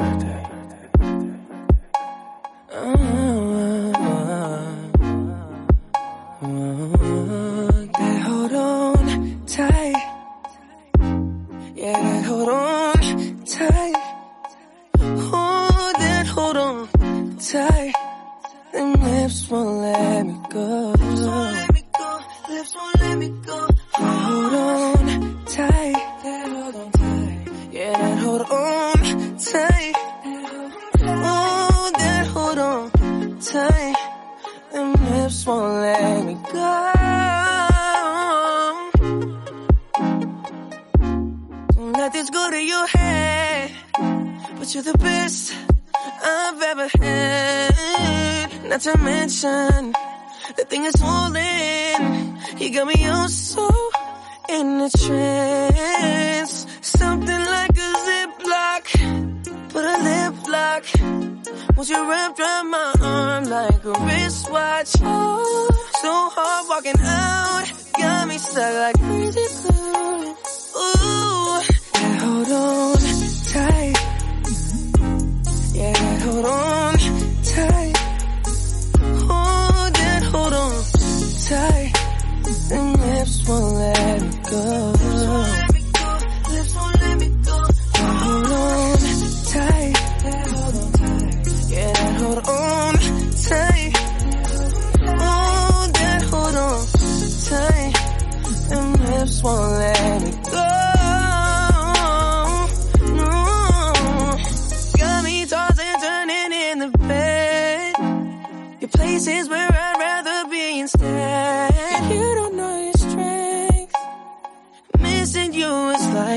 birthday. That hold on tight. Yeah, that hold on tight. Oh, that hold on tight. Them lips won't let me go. Lips won't let me go. Lips won't let me go. Don't let this go to your head. But you're the best I've ever had. Not to mention, the thing is swollen. You got me all so in a trance. Something like a ziplock. Put a lip lock. Won't you wrap around my arm like a wristwatch? Oh, so hard walking out. Got me stuck like crazy glue.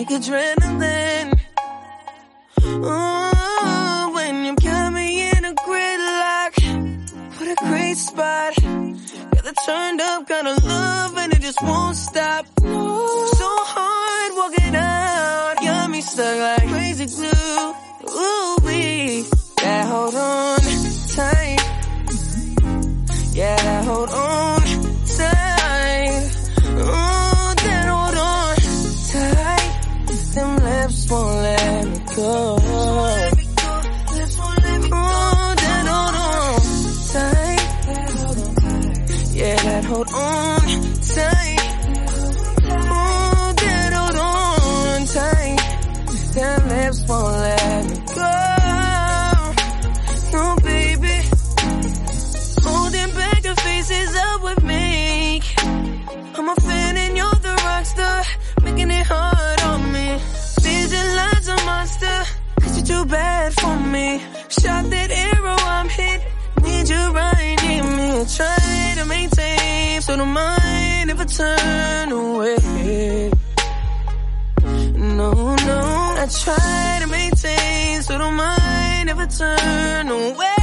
Like adrenaline. Oh, when you got me in a gridlock. What a great spot. Got the turned up kind of love and it just won't stop. Hold on tight. Oh, that hold on tight. Them lips won't let me go. No, baby. Holding back the faces up with me. I'm a fan and you're the rock star. Making it hard on me. Visualize a monster. Cause you're too bad for me. Shot that arrow, I'm hit. Need you right don't mind if I turn away. No, no. I try to maintain. So don't mind if I turn away.